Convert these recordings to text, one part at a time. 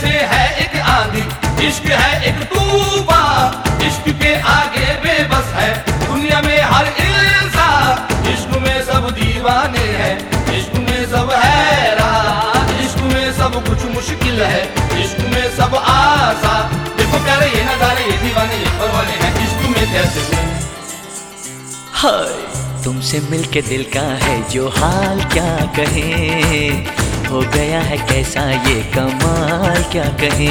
जैसे है एक आंधी, इश्क है एक तूफ़ान इश्क के आगे बेबस है दुनिया में हर इंसान। इश्क में सब दीवाने हैं, इश्क में सब हैरान, इश्क में सब कुछ मुश्किल है, इश्क में सब आसान देखो प्यारे, ये नजारे, ये दीवाने, ये परवाने हैं, इश्क में हूँ? हाय, तुमसे मिलके दिल का है, जो हाल क्या कहे? हो गया है कैसा ये कमाल क्या कहे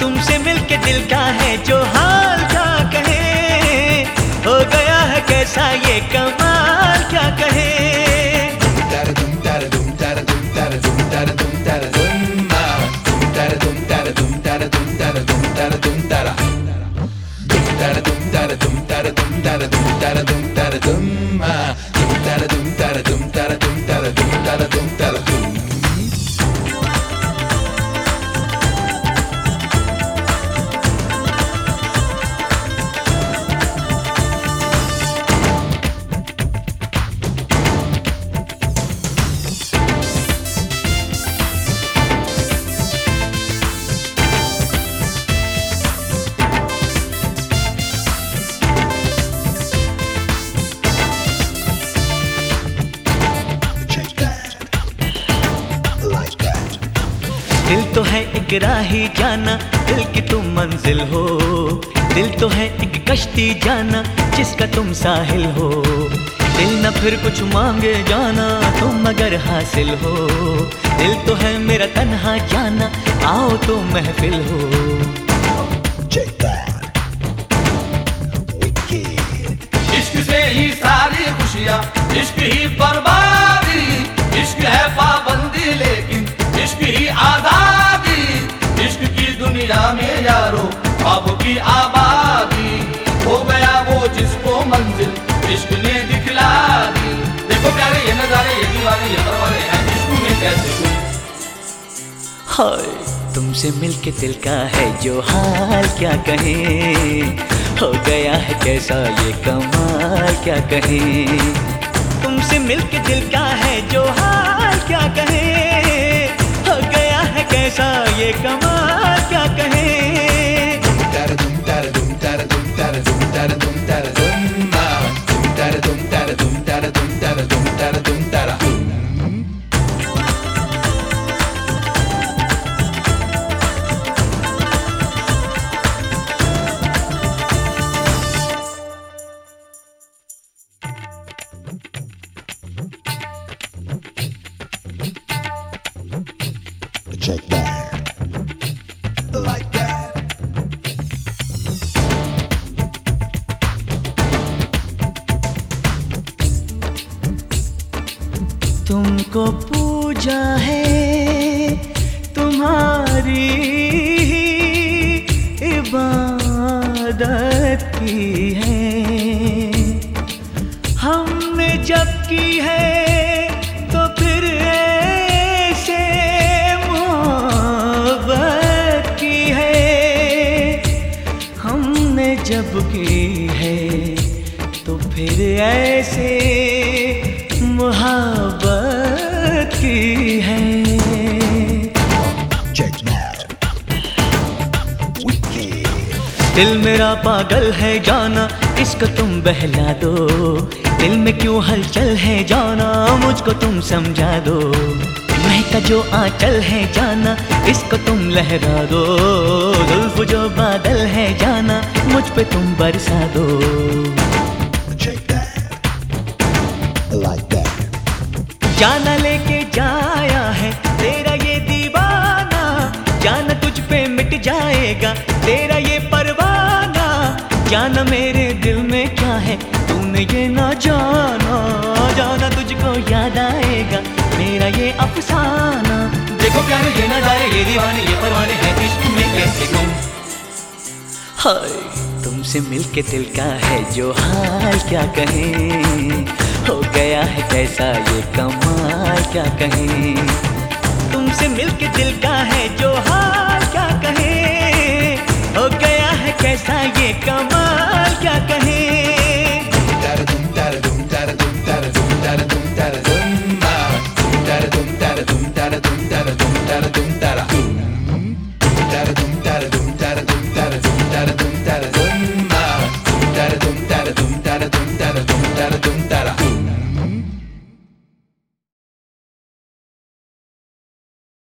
तुमसे मिलके दिल का है जो हाल क्या कहे हो गया है कैसा ये कमाल क्या कहे दिल तो है एक राही जाना, दिल की तुम मंजिल हो। दिल तो है एक कश्ती जाना, जिसका तुम साहिल हो। दिल न फिर कुछ मांगे जाना, तुम अगर हासिल हो। दिल तो है मेरा तन्हा जाना, आओ तो महफिल हो। इश्क से ही सारी खुशियाँ, इश्क ही बर्बादी, इश्क है की आबादी। हो गया वो जिसको मंजिल, इश्क ने दिखला दी। देखो प्यारे, ये नजारे, ये दीवाने ये परवाने हैं, इश्क में कैसे हाय, तुमसे मिलके दिल का है जो हाल, क्या कहे? हो गया है कैसा ये कमाल, क्या कहे? तुमसे मिलके दिल का है जो हाल, क्या कहे? हो गया है कैसा ये कमाल? Like that. तुमको पूजा है तुम्हारी इबादत की है हमने जब की है जब की है तो फिर ऐसे मोहब्बत की है. दिल मेरा पागल है, जाना, इसको तुम बहला दो दिल में क्यों हलचल है, जाना, मुझको तुम समझा दो महका जो आंचल है जाना इसको तुम लहरा दो। जुल्फ जो बादल है जाना मुझ पे तुम बरसा दो। Like जाना लेके जाया है तेरा ये दीवाना। जाना तुझ पे मिट जाएगा तेरा ये परवाना। जाना मेरे दिल में क्या है तूने ये ना हाय, तुमसे मिलके दिल का है जो हाल, क्या कहे? हो गया है कैसा ये कमाल, क्या कहे? तुमसे मिलके दिल का है जो हाल, क्या कहे? हो गया है कैसा ये कमाल, क्या कहे?